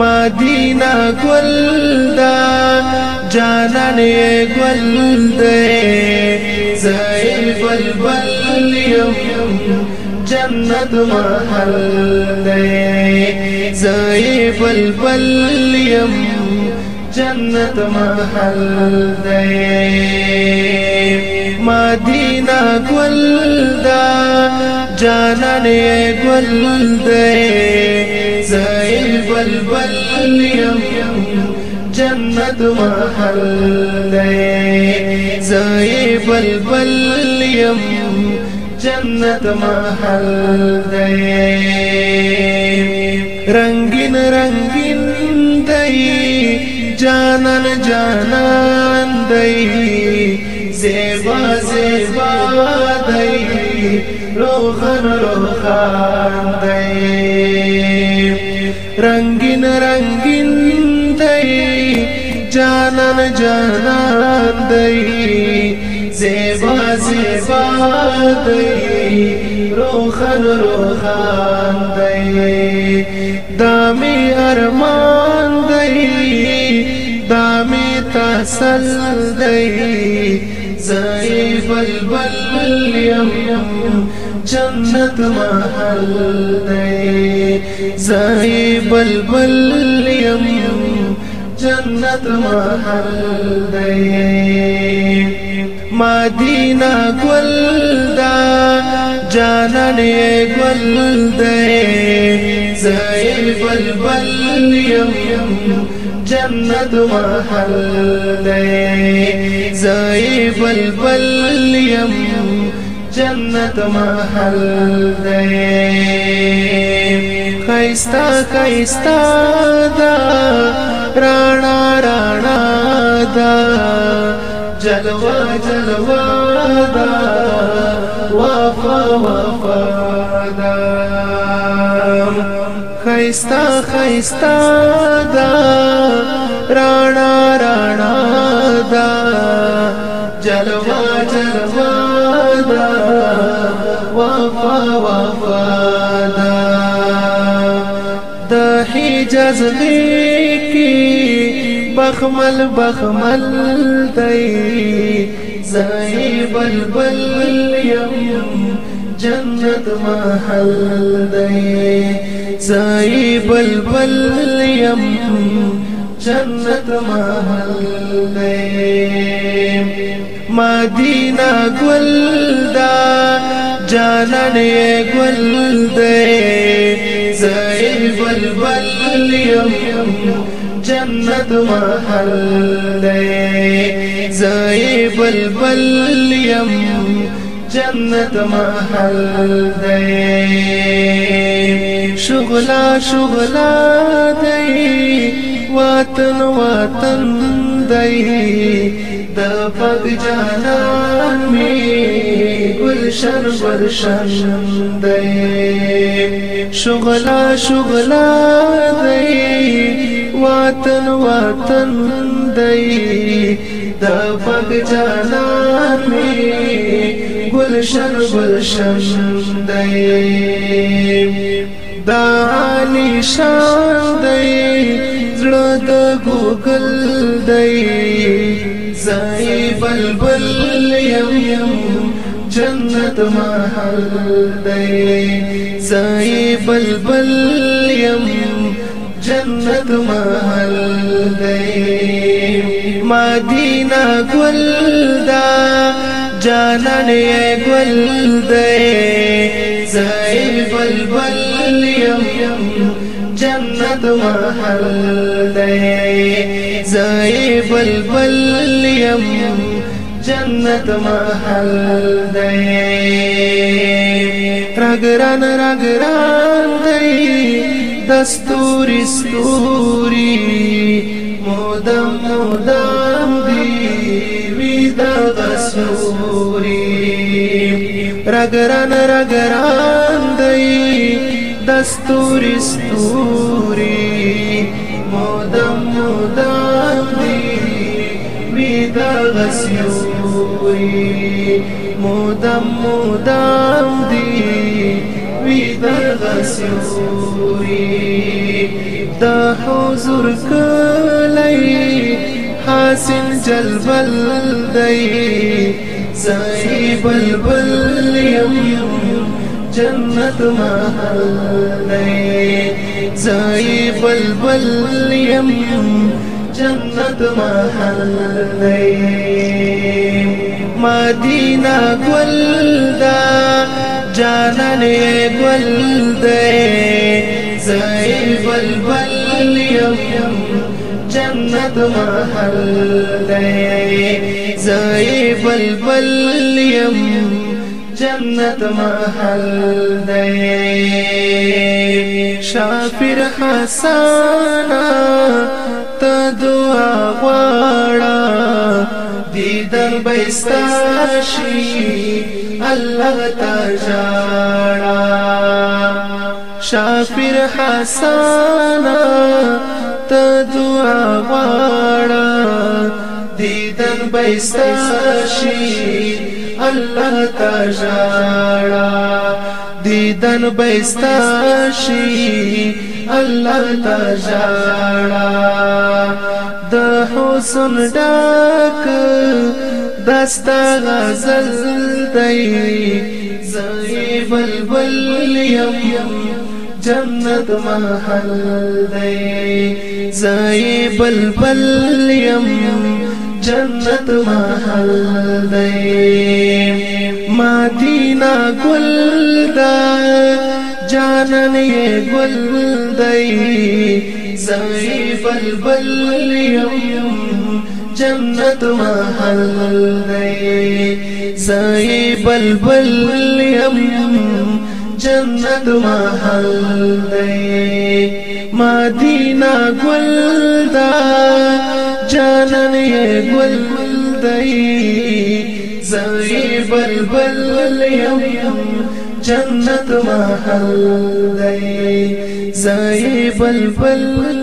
مدینہ گل دا جانان گل دے زائل بلبل یم جنت محل دے زائل بلبل یم جنت محل دے مدینہ گل دا جانان گل دے بلبل یم جنت محل دی زای بلبل یم محل دی رنگین رنگین دی جانان جانان دی زیبا زیبا دی روخان روخان دی رنگین رنگین دی جانان جانان دی زیبا زیبا دی روخن روخان دی دامی ارمان دی دامی تسل دی یم جنت ये बलबल् बल्यम्यन्त महल् दे सये گل दे मादिना گل जाने क्वल् بلبل یم یم جنت محل دی زای بلبل یم جنت محل دی خیستا خیستا دا رانا رانا دا جلوه جلوه دا وفا وفا دا خيستا خيستا دا رانا رانا دا جلوا جلوا دا وفا وفا دا دا حجاز ديكي بخمل بخمل دي زي بلبل يم جنت محل دی زای بلبل یم جنت محل دی مدینہ گل دا جانن گل دی زای بلبل یم جنت محل دی زای بلبل یم جنت محل دی شغلا شغلا دی وطن وطن دی د پګ جانان می گلشن ورشن دی شغلا شغلا دی وطن وطن دی दपक जाना गुलशन गुलशन दे दानी शादी द्रुत गुगल दे सही बल यम यम जन्नत महल दे सही बल यम जन्नत महल् दये मदिना क्व जन क्वल् दे जय बल्य जन्त महल् दे जये बल्यम् जन्त महल्द रगरन دے دستوري ستوري مودم مودم دی ویدا غسوري رگران رگران دی دستوري ستوري مودم مودم دی ویدا غسوري مودم مودم دی وی دغه سوري دا حضور کلی حاصل جلبل دی زای بلبل یم جنت محل دی زای بلبل یم جنت محل مدینہ گل جانان گل دے زئی بلبل یم جنت محل دے زئی بلبل یم جنت محل دے شافر حسانا تا دعا غواړه دیدن بېستاشي الله تجارا شافر حسانا تدعا وارا دیدن بيستاشي الله تجارا دیدن بيستاشي الله تجارا د حسن داك دستا غزل دی زای بلبل یم جنت محل دی زای بلبل یم جنت محل دی مدینہ گل دا جانن یې گل دی زای بلبل یم जन्नत महल गए साई बलबल हम जन्नत महल गए मदीना गुलदा जानन ये गुल दई साई बलबल हम जन्नत महल गए साई बलबल